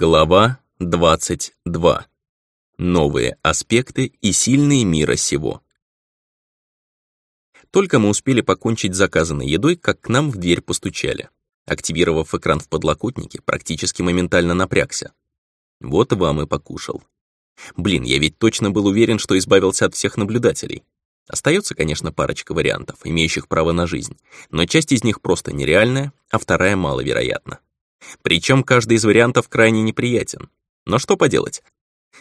Глава 22. Новые аспекты и сильные мира сего. Только мы успели покончить заказанной едой, как к нам в дверь постучали. Активировав экран в подлокотнике, практически моментально напрягся. Вот вам и покушал. Блин, я ведь точно был уверен, что избавился от всех наблюдателей. Остается, конечно, парочка вариантов, имеющих право на жизнь, но часть из них просто нереальная, а вторая маловероятна. Причем каждый из вариантов крайне неприятен. Но что поделать?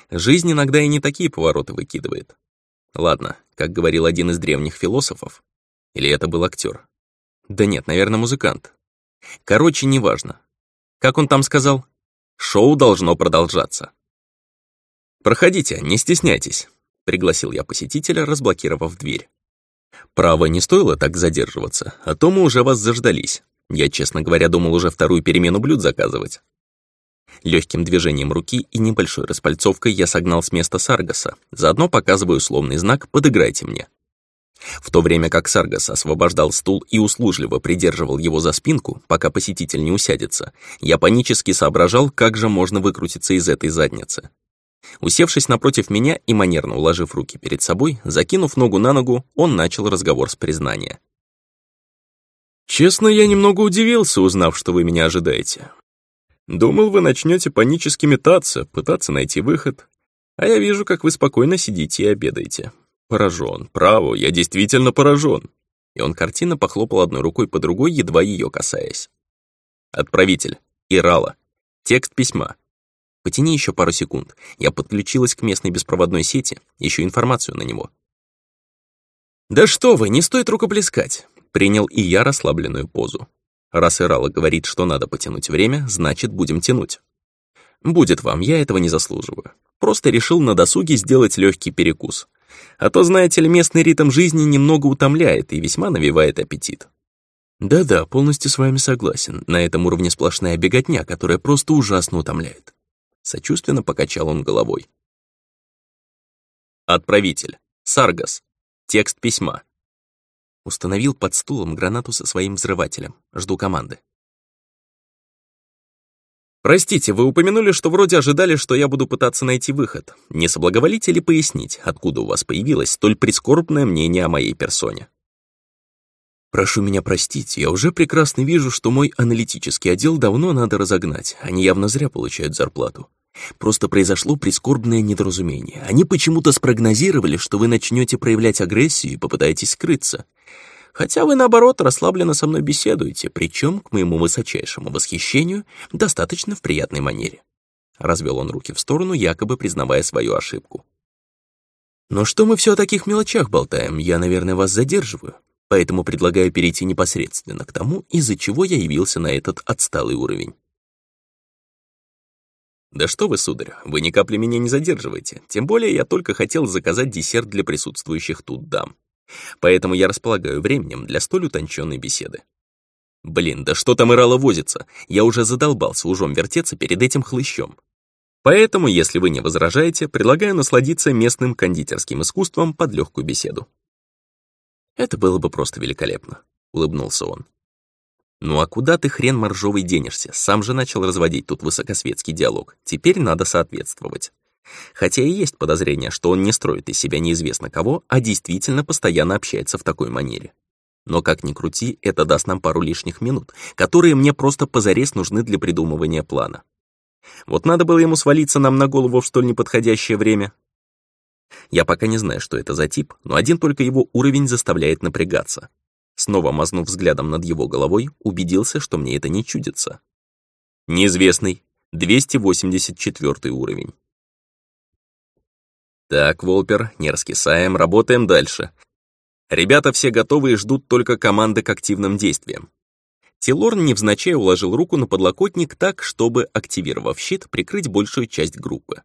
Жизнь иногда и не такие повороты выкидывает. Ладно, как говорил один из древних философов. Или это был актер? Да нет, наверное, музыкант. Короче, неважно. Как он там сказал? Шоу должно продолжаться. «Проходите, не стесняйтесь», — пригласил я посетителя, разблокировав дверь. «Право, не стоило так задерживаться, а то мы уже вас заждались. Я, честно говоря, думал уже вторую перемену блюд заказывать». Легким движением руки и небольшой распальцовкой я согнал с места Саргаса, заодно показываю условный знак «Подыграйте мне». В то время как Саргас освобождал стул и услужливо придерживал его за спинку, пока посетитель не усядется, я панически соображал, как же можно выкрутиться из этой задницы. Усевшись напротив меня и манерно уложив руки перед собой, закинув ногу на ногу, он начал разговор с признания. «Честно, я немного удивился, узнав, что вы меня ожидаете. Думал, вы начнете панически метаться, пытаться найти выход. А я вижу, как вы спокойно сидите и обедаете. Поражен, право, я действительно поражен». И он картинно похлопал одной рукой по другой, едва ее касаясь. «Отправитель. Ирала. Текст письма. Потяни еще пару секунд. Я подключилась к местной беспроводной сети, ищу информацию на него. «Да что вы, не стоит рукоплескать!» Принял и я расслабленную позу. Раз Ирала говорит, что надо потянуть время, значит, будем тянуть. Будет вам, я этого не заслуживаю. Просто решил на досуге сделать легкий перекус. А то, знаете ли, местный ритм жизни немного утомляет и весьма навевает аппетит. Да-да, полностью с вами согласен. На этом уровне сплошная беготня, которая просто ужасно утомляет. Сочувственно покачал он головой. Отправитель. Саргас. Текст письма. Установил под стулом гранату со своим взрывателем. Жду команды. «Простите, вы упомянули, что вроде ожидали, что я буду пытаться найти выход. Не соблаговолите ли пояснить, откуда у вас появилось столь прискорбное мнение о моей персоне?» Прошу меня простить, я уже прекрасно вижу, что мой аналитический отдел давно надо разогнать, они явно зря получают зарплату. Просто произошло прискорбное недоразумение. Они почему-то спрогнозировали, что вы начнете проявлять агрессию и попытаетесь скрыться. Хотя вы, наоборот, расслабленно со мной беседуете, причем, к моему высочайшему восхищению, достаточно в приятной манере. Развел он руки в сторону, якобы признавая свою ошибку. Но что мы все о таких мелочах болтаем, я, наверное, вас задерживаю. Поэтому предлагаю перейти непосредственно к тому, из-за чего я явился на этот отсталый уровень. «Да что вы, сударь, вы ни капли меня не задерживаете. Тем более я только хотел заказать десерт для присутствующих тут дам. Поэтому я располагаю временем для столь утонченной беседы. Блин, да что там Ирала возится? Я уже задолбался ужом вертеться перед этим хлыщом. Поэтому, если вы не возражаете, предлагаю насладиться местным кондитерским искусством под легкую беседу. Это было бы просто великолепно, улыбнулся он. Ну а куда ты, хрен моржовый, денешься? Сам же начал разводить тут высокосветский диалог. Теперь надо соответствовать. Хотя и есть подозрение, что он не строит из себя неизвестно кого, а действительно постоянно общается в такой манере. Но как ни крути, это даст нам пару лишних минут, которые мне просто позарез нужны для придумывания плана. Вот надо было ему свалиться нам на голову в столь неподходящее время. Я пока не знаю, что это за тип, но один только его уровень заставляет напрягаться. Снова мазнув взглядом над его головой, убедился, что мне это не чудится. Неизвестный, 284 уровень. Так, Волпер, не раскисаем, работаем дальше. Ребята все готовы и ждут только команды к активным действиям. Тилорн невзначай уложил руку на подлокотник так, чтобы, активировав щит, прикрыть большую часть группы.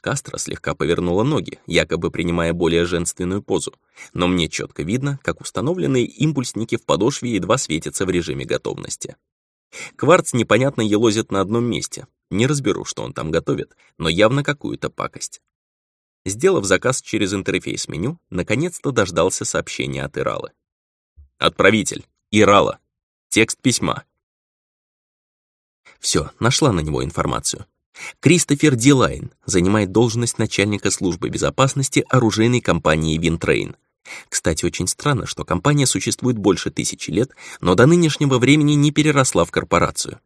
Кастро слегка повернула ноги, якобы принимая более женственную позу, но мне четко видно, как установленные импульсники в подошве едва светятся в режиме готовности. Кварц непонятно елозит на одном месте. Не разберу, что он там готовит, но явно какую-то пакость. Сделав заказ через интерфейс меню, наконец-то дождался сообщения от Иралы. Отправитель. Ирала. Текст письма. Все, нашла на него информацию. Кристофер Дилайн занимает должность начальника службы безопасности оружейной компании Винтрейн. Кстати, очень странно, что компания существует больше тысячи лет, но до нынешнего времени не переросла в корпорацию.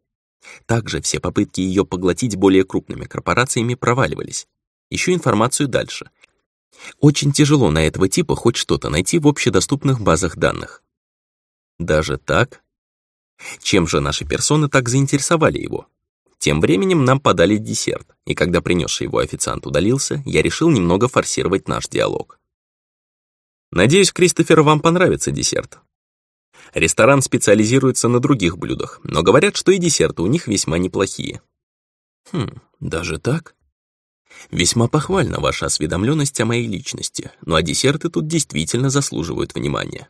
Также все попытки ее поглотить более крупными корпорациями проваливались. Ищу информацию дальше. Очень тяжело на этого типа хоть что-то найти в общедоступных базах данных. Даже так? Чем же наши персоны так заинтересовали его? Тем временем нам подали десерт, и когда принесший его официант удалился, я решил немного форсировать наш диалог. Надеюсь, Кристофер, вам понравится десерт. Ресторан специализируется на других блюдах, но говорят, что и десерты у них весьма неплохие. Хм, даже так? Весьма похвальна ваша осведомленность о моей личности, ну а десерты тут действительно заслуживают внимания.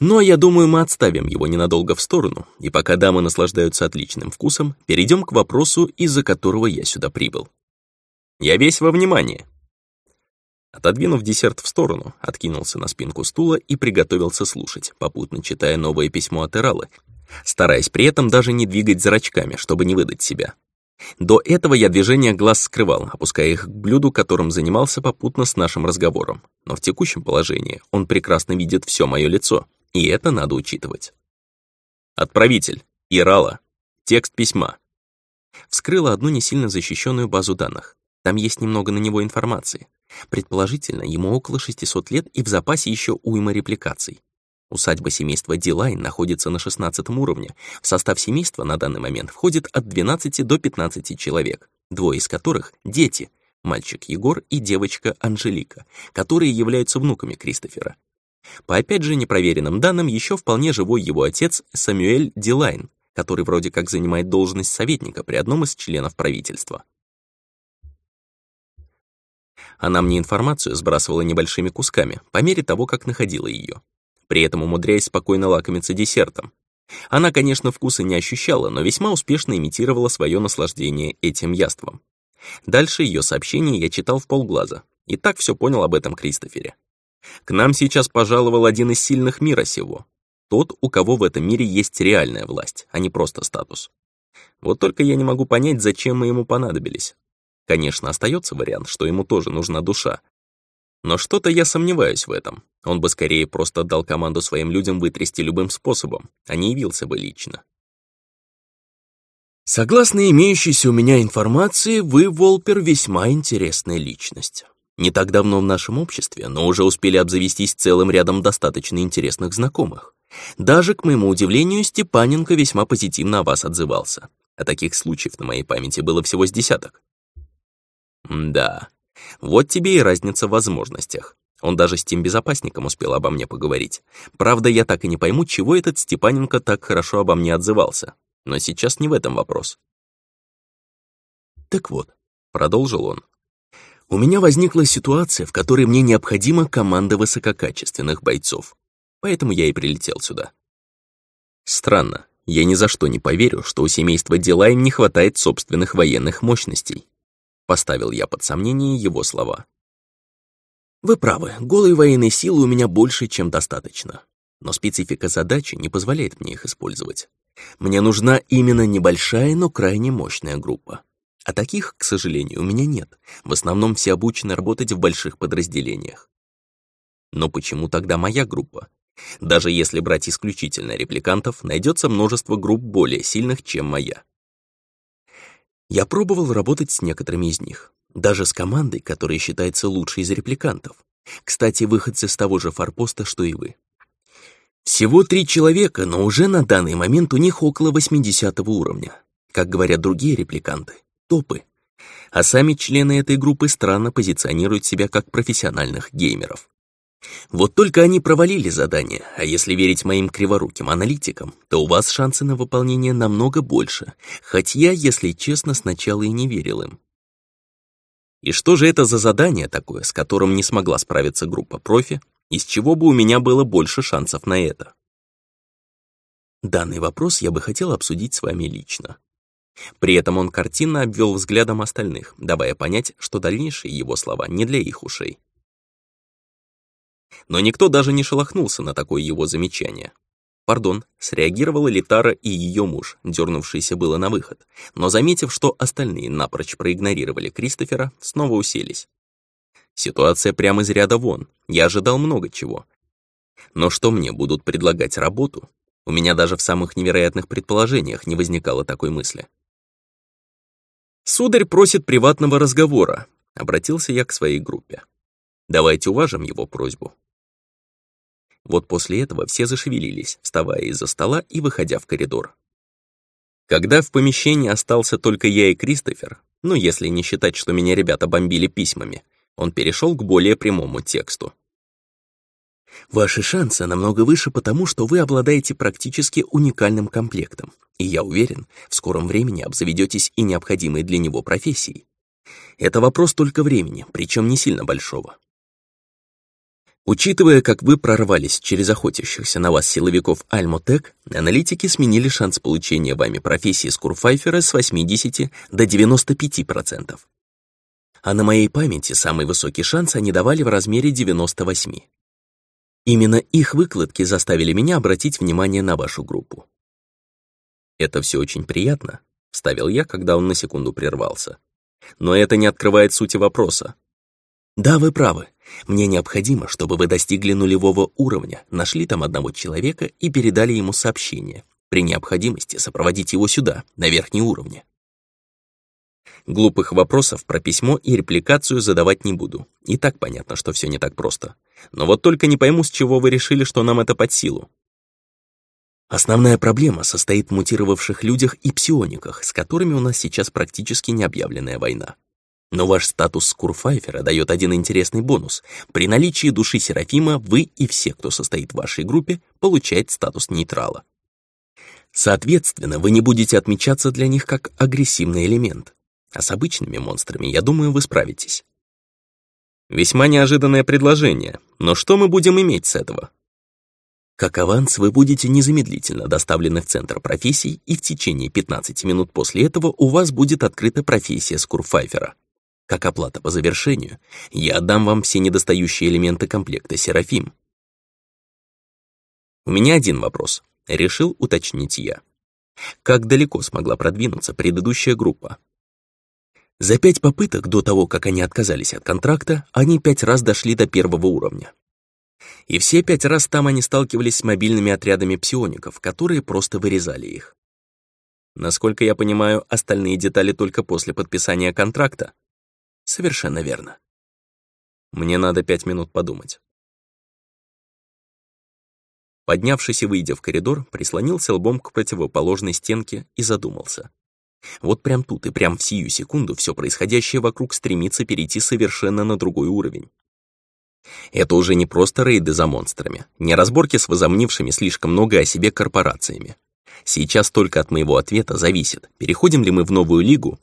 Но я думаю, мы отставим его ненадолго в сторону, и пока дамы наслаждаются отличным вкусом, перейдем к вопросу, из-за которого я сюда прибыл. Я весь во внимании. Отодвинув десерт в сторону, откинулся на спинку стула и приготовился слушать, попутно читая новое письмо от Эралы, стараясь при этом даже не двигать зрачками, чтобы не выдать себя. До этого я движение глаз скрывал, опуская их к блюду, которым занимался попутно с нашим разговором. Но в текущем положении он прекрасно видит все мое лицо, и это надо учитывать. Отправитель. Ирала. Текст письма. Вскрыла одну не сильно защищенную базу данных. Там есть немного на него информации. Предположительно, ему около 600 лет и в запасе еще уйма репликаций. Усадьба семейства Дилайн находится на 16 уровне. В состав семейства на данный момент входит от 12 до 15 человек, двое из которых — дети, мальчик Егор и девочка Анжелика, которые являются внуками Кристофера. По опять же непроверенным данным, еще вполне живой его отец Самюэль Дилайн, который вроде как занимает должность советника при одном из членов правительства. Она мне информацию сбрасывала небольшими кусками, по мере того, как находила ее при этом умудряясь спокойно лакомиться десертом. Она, конечно, вкуса не ощущала, но весьма успешно имитировала свое наслаждение этим яством. Дальше ее сообщение я читал в полглаза, и так все понял об этом Кристофере. К нам сейчас пожаловал один из сильных мира сего. Тот, у кого в этом мире есть реальная власть, а не просто статус. Вот только я не могу понять, зачем мы ему понадобились. Конечно, остается вариант, что ему тоже нужна душа, но что-то я сомневаюсь в этом. Он бы скорее просто дал команду своим людям вытрясти любым способом, а не явился бы лично. Согласно имеющейся у меня информации, вы, Волпер, весьма интересная личность. Не так давно в нашем обществе, но уже успели обзавестись целым рядом достаточно интересных знакомых. Даже, к моему удивлению, Степаненко весьма позитивно о вас отзывался. А таких случаев на моей памяти было всего с десяток. да, вот тебе и разница в возможностях. Он даже с тем безопасником успел обо мне поговорить. Правда, я так и не пойму, чего этот Степаненко так хорошо обо мне отзывался. Но сейчас не в этом вопрос. «Так вот», — продолжил он, «у меня возникла ситуация, в которой мне необходима команда высококачественных бойцов. Поэтому я и прилетел сюда». Странно, я ни за что не поверю, что у семейства Дилайн не хватает собственных военных мощностей. Поставил я под сомнение его слова. Вы правы, голой военной силы у меня больше, чем достаточно. Но специфика задачи не позволяет мне их использовать. Мне нужна именно небольшая, но крайне мощная группа. А таких, к сожалению, у меня нет. В основном все обучены работать в больших подразделениях. Но почему тогда моя группа? Даже если брать исключительно репликантов, найдется множество групп более сильных, чем моя. Я пробовал работать с некоторыми из них, даже с командой, которая считается лучшей из репликантов. Кстати, выходцы с того же форпоста, что и вы. Всего три человека, но уже на данный момент у них около 80 уровня. Как говорят другие репликанты, топы. А сами члены этой группы странно позиционируют себя как профессиональных геймеров. Вот только они провалили задание, а если верить моим криворуким аналитикам, то у вас шансы на выполнение намного больше, хоть я, если честно, сначала и не верил им. И что же это за задание такое, с которым не смогла справиться группа профи, из чего бы у меня было больше шансов на это? Данный вопрос я бы хотел обсудить с вами лично. При этом он картинно обвел взглядом остальных, давая понять, что дальнейшие его слова не для их ушей но никто даже не шелохнулся на такое его замечание. Пардон, среагировала Литара и ее муж, дернувшийся было на выход, но заметив, что остальные напрочь проигнорировали Кристофера, снова уселись. Ситуация прямо из ряда вон, я ожидал много чего. Но что мне будут предлагать работу? У меня даже в самых невероятных предположениях не возникало такой мысли. «Сударь просит приватного разговора», — обратился я к своей группе. «Давайте уважим его просьбу». Вот после этого все зашевелились, вставая из-за стола и выходя в коридор. Когда в помещении остался только я и Кристофер, ну если не считать, что меня ребята бомбили письмами, он перешел к более прямому тексту. Ваши шансы намного выше потому, что вы обладаете практически уникальным комплектом, и я уверен, в скором времени обзаведетесь и необходимой для него профессией. Это вопрос только времени, причем не сильно большого. Учитывая, как вы прорвались через охотящихся на вас силовиков Альмотек, аналитики сменили шанс получения вами профессии Скурфайфера с 80 до 95%. А на моей памяти самый высокий шанс они давали в размере 98. Именно их выкладки заставили меня обратить внимание на вашу группу. «Это все очень приятно», — вставил я, когда он на секунду прервался. «Но это не открывает сути вопроса. Да, вы правы. Мне необходимо, чтобы вы достигли нулевого уровня, нашли там одного человека и передали ему сообщение. При необходимости сопроводить его сюда, на верхние уровни. Глупых вопросов про письмо и репликацию задавать не буду. И так понятно, что все не так просто. Но вот только не пойму, с чего вы решили, что нам это под силу. Основная проблема состоит в мутировавших людях и псиониках, с которыми у нас сейчас практически необъявленная война. Но ваш статус Скурфайфера дает один интересный бонус. При наличии души Серафима вы и все, кто состоит в вашей группе, получаете статус нейтрала. Соответственно, вы не будете отмечаться для них как агрессивный элемент. А с обычными монстрами, я думаю, вы справитесь. Весьма неожиданное предложение, но что мы будем иметь с этого? Как аванс вы будете незамедлительно доставлены в Центр профессий, и в течение 15 минут после этого у вас будет открыта профессия Скурфайфера. Как оплата по завершению, я отдам вам все недостающие элементы комплекта Серафим. У меня один вопрос. Решил уточнить я. Как далеко смогла продвинуться предыдущая группа? За пять попыток до того, как они отказались от контракта, они пять раз дошли до первого уровня. И все пять раз там они сталкивались с мобильными отрядами псиоников, которые просто вырезали их. Насколько я понимаю, остальные детали только после подписания контракта. Совершенно верно. Мне надо пять минут подумать. Поднявшись и выйдя в коридор, прислонился лбом к противоположной стенке и задумался. Вот прям тут и прям в сию секунду все происходящее вокруг стремится перейти совершенно на другой уровень. Это уже не просто рейды за монстрами, не разборки с возомнившими слишком много о себе корпорациями. Сейчас только от моего ответа зависит, переходим ли мы в новую лигу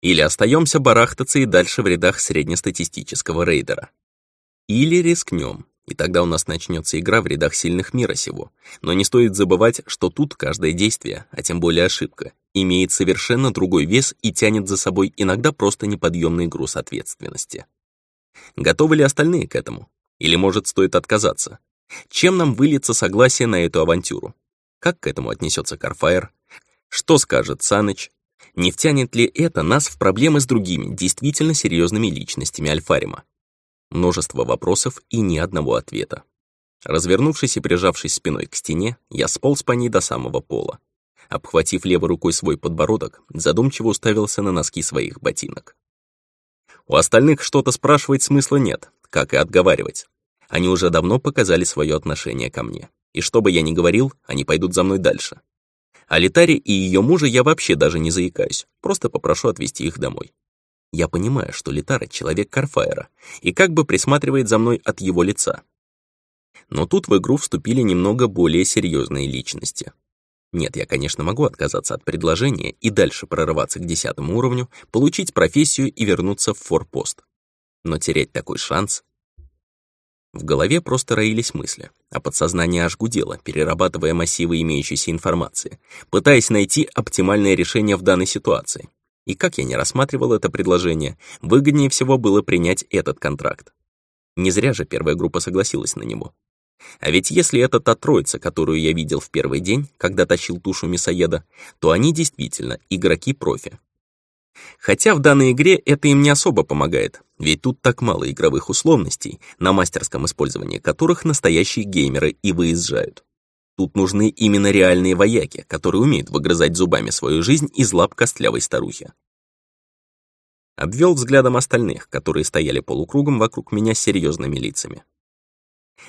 или остаемся барахтаться и дальше в рядах среднестатистического рейдера. Или рискнем, и тогда у нас начнется игра в рядах сильных мира сего. Но не стоит забывать, что тут каждое действие, а тем более ошибка, имеет совершенно другой вес и тянет за собой иногда просто неподъемный груз ответственности. Готовы ли остальные к этому? Или, может, стоит отказаться? Чем нам выльется согласие на эту авантюру? Как к этому отнесется Карфаер? Что скажет Саныч? Не втянет ли это нас в проблемы с другими, действительно серьезными личностями Альфарима? Множество вопросов и ни одного ответа. Развернувшись и прижавшись спиной к стене, я сполз по ней до самого пола обхватив левой рукой свой подбородок, задумчиво уставился на носки своих ботинок. У остальных что-то спрашивать смысла нет, как и отговаривать. Они уже давно показали свое отношение ко мне. И что бы я ни говорил, они пойдут за мной дальше. О Литаре и ее муже я вообще даже не заикаюсь, просто попрошу отвезти их домой. Я понимаю, что Литара — человек Карфаера, и как бы присматривает за мной от его лица. Но тут в игру вступили немного более серьезные личности. Нет, я, конечно, могу отказаться от предложения и дальше прорываться к десятому уровню, получить профессию и вернуться в форпост. Но терять такой шанс... В голове просто роились мысли, а подсознание аж гудело, перерабатывая массивы имеющейся информации, пытаясь найти оптимальное решение в данной ситуации. И как я не рассматривал это предложение, выгоднее всего было принять этот контракт. Не зря же первая группа согласилась на него. А ведь если это та троица, которую я видел в первый день, когда тащил тушу мясоеда, то они действительно игроки-профи. Хотя в данной игре это им не особо помогает, ведь тут так мало игровых условностей, на мастерском использовании которых настоящие геймеры и выезжают. Тут нужны именно реальные вояки, которые умеют выгрызать зубами свою жизнь из лап костлявой старухи. Обвел взглядом остальных, которые стояли полукругом вокруг меня с серьезными лицами.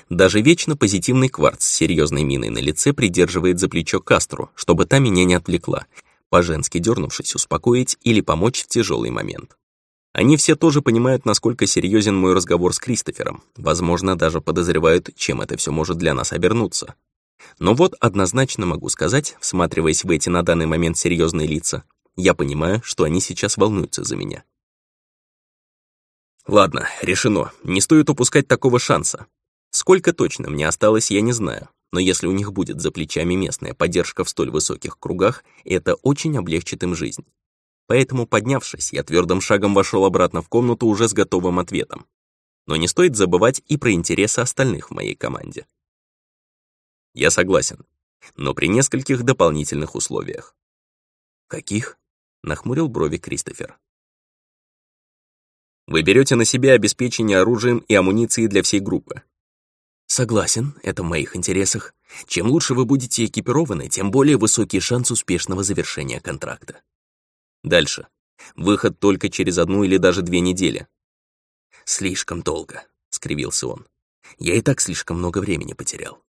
Даже вечно позитивный кварц с серьезной миной на лице придерживает за плечо Кастру, чтобы та меня не отвлекла, по-женски дернувшись, успокоить или помочь в тяжелый момент. Они все тоже понимают, насколько серьезен мой разговор с Кристофером, возможно, даже подозревают, чем это все может для нас обернуться. Но вот однозначно могу сказать, всматриваясь в эти на данный момент серьезные лица, я понимаю, что они сейчас волнуются за меня. Ладно, решено, не стоит упускать такого шанса. Сколько точно мне осталось, я не знаю, но если у них будет за плечами местная поддержка в столь высоких кругах, это очень облегчит им жизнь. Поэтому, поднявшись, я твердым шагом вошел обратно в комнату уже с готовым ответом. Но не стоит забывать и про интересы остальных в моей команде. Я согласен, но при нескольких дополнительных условиях. «Каких?» — нахмурил брови Кристофер. «Вы берете на себя обеспечение оружием и амуницией для всей группы. Согласен, это в моих интересах. Чем лучше вы будете экипированы, тем более высокий шанс успешного завершения контракта. Дальше. Выход только через одну или даже две недели. Слишком долго, скривился он. Я и так слишком много времени потерял.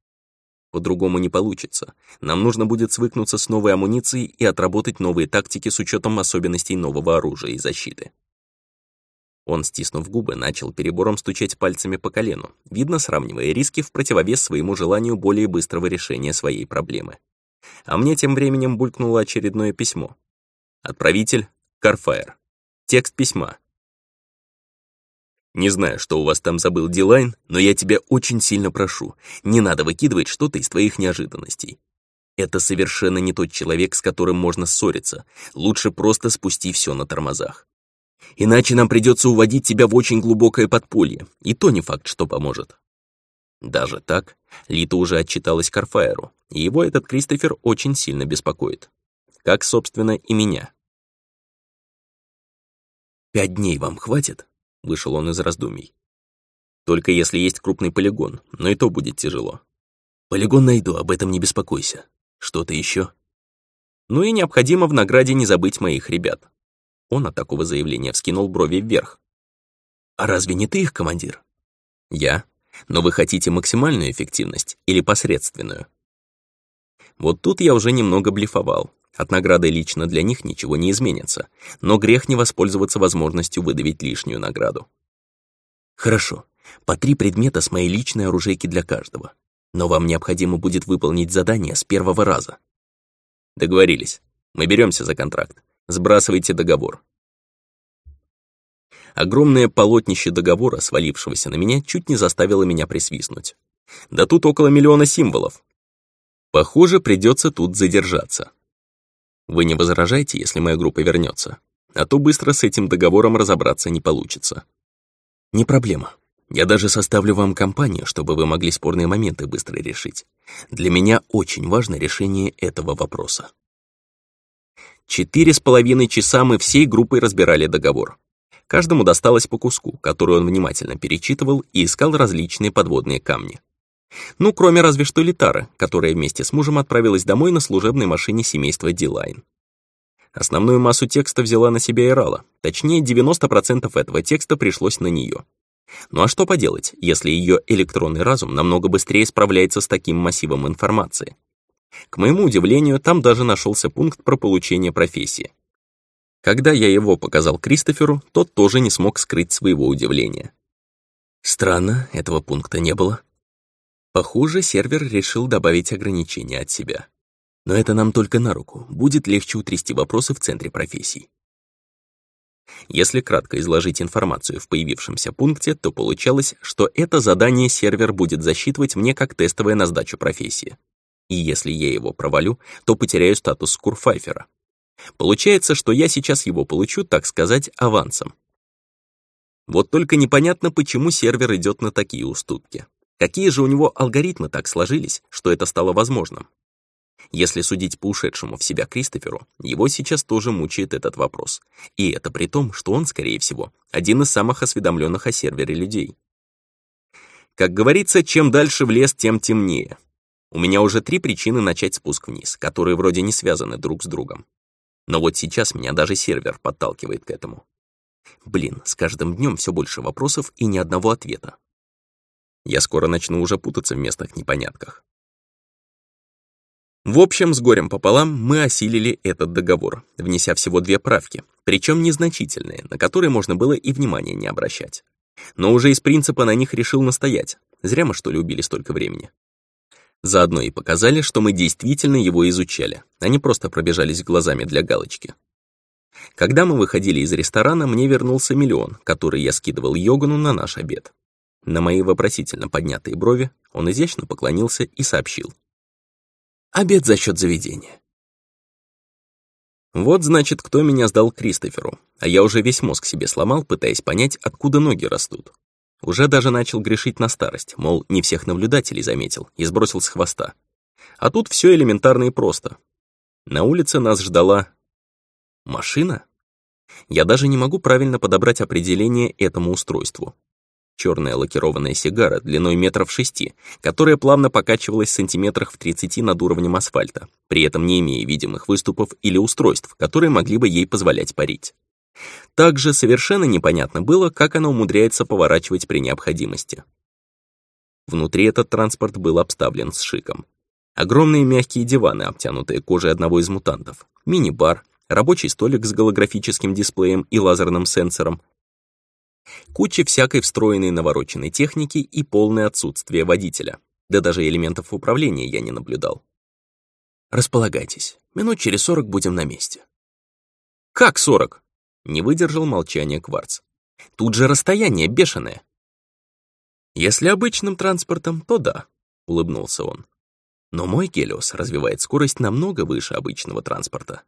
По-другому не получится. Нам нужно будет свыкнуться с новой амуницией и отработать новые тактики с учетом особенностей нового оружия и защиты. Он, стиснув губы, начал перебором стучать пальцами по колену, видно, сравнивая риски в противовес своему желанию более быстрого решения своей проблемы. А мне тем временем булькнуло очередное письмо. Отправитель — Карфаер. Текст письма. «Не знаю, что у вас там забыл Дилайн, но я тебя очень сильно прошу, не надо выкидывать что-то из твоих неожиданностей. Это совершенно не тот человек, с которым можно ссориться. Лучше просто спусти все на тормозах. Иначе нам придется уводить тебя в очень глубокое подполье, и то не факт, что поможет. Даже так, Лита уже отчиталась Карфаеру, и его этот Кристофер очень сильно беспокоит. Как, собственно, и меня. «Пять дней вам хватит?» — вышел он из раздумий. «Только если есть крупный полигон, но и то будет тяжело. Полигон найду, об этом не беспокойся. Что-то еще?» Ну и необходимо в награде не забыть моих ребят. Он от такого заявления вскинул брови вверх. «А разве не ты их командир?» «Я. Но вы хотите максимальную эффективность или посредственную?» Вот тут я уже немного блефовал. От награды лично для них ничего не изменится, но грех не воспользоваться возможностью выдавить лишнюю награду. «Хорошо. По три предмета с моей личной оружейки для каждого. Но вам необходимо будет выполнить задание с первого раза». «Договорились. Мы беремся за контракт. Сбрасывайте договор. Огромное полотнище договора, свалившегося на меня, чуть не заставило меня присвистнуть. Да тут около миллиона символов. Похоже, придется тут задержаться. Вы не возражаете, если моя группа вернется, а то быстро с этим договором разобраться не получится. Не проблема. Я даже составлю вам компанию, чтобы вы могли спорные моменты быстро решить. Для меня очень важно решение этого вопроса. Четыре с половиной часа мы всей группой разбирали договор. Каждому досталось по куску, который он внимательно перечитывал и искал различные подводные камни. Ну, кроме разве что Литара, которая вместе с мужем отправилась домой на служебной машине семейства Дилайн. Основную массу текста взяла на себя Ирала, точнее 90% этого текста пришлось на нее. Ну а что поделать, если ее электронный разум намного быстрее справляется с таким массивом информации? К моему удивлению, там даже нашелся пункт про получение профессии. Когда я его показал Кристоферу, тот тоже не смог скрыть своего удивления. Странно, этого пункта не было. Похоже, сервер решил добавить ограничения от себя. Но это нам только на руку, будет легче утрясти вопросы в центре профессий. Если кратко изложить информацию в появившемся пункте, то получалось, что это задание сервер будет засчитывать мне как тестовое на сдачу профессии и если я его провалю, то потеряю статус Курфайфера. Получается, что я сейчас его получу, так сказать, авансом. Вот только непонятно, почему сервер идет на такие уступки. Какие же у него алгоритмы так сложились, что это стало возможным? Если судить по ушедшему в себя Кристоферу, его сейчас тоже мучает этот вопрос. И это при том, что он, скорее всего, один из самых осведомленных о сервере людей. Как говорится, чем дальше в лес, тем темнее. У меня уже три причины начать спуск вниз, которые вроде не связаны друг с другом. Но вот сейчас меня даже сервер подталкивает к этому. Блин, с каждым днем все больше вопросов и ни одного ответа. Я скоро начну уже путаться в местных непонятках. В общем, с горем пополам мы осилили этот договор, внеся всего две правки, причем незначительные, на которые можно было и внимания не обращать. Но уже из принципа на них решил настоять. Зря мы, что ли, убили столько времени. Заодно и показали, что мы действительно его изучали, а не просто пробежались глазами для галочки. Когда мы выходили из ресторана, мне вернулся миллион, который я скидывал Йогану на наш обед. На мои вопросительно поднятые брови он изящно поклонился и сообщил. «Обед за счет заведения». Вот, значит, кто меня сдал Кристоферу, а я уже весь мозг себе сломал, пытаясь понять, откуда ноги растут. Уже даже начал грешить на старость, мол, не всех наблюдателей заметил и сбросил с хвоста. А тут все элементарно и просто. На улице нас ждала... Машина? Я даже не могу правильно подобрать определение этому устройству черная лакированная сигара длиной метров шести, которая плавно покачивалась сантиметрах в 30 над уровнем асфальта, при этом не имея видимых выступов или устройств, которые могли бы ей позволять парить. Также совершенно непонятно было, как она умудряется поворачивать при необходимости. Внутри этот транспорт был обставлен с шиком. Огромные мягкие диваны, обтянутые кожей одного из мутантов, мини-бар, рабочий столик с голографическим дисплеем и лазерным сенсором, Куча всякой встроенной навороченной техники и полное отсутствие водителя. Да даже элементов управления я не наблюдал. Располагайтесь. Минут через сорок будем на месте. Как сорок? Не выдержал молчания Кварц. Тут же расстояние бешеное. Если обычным транспортом, то да, улыбнулся он. Но мой Гелиос развивает скорость намного выше обычного транспорта.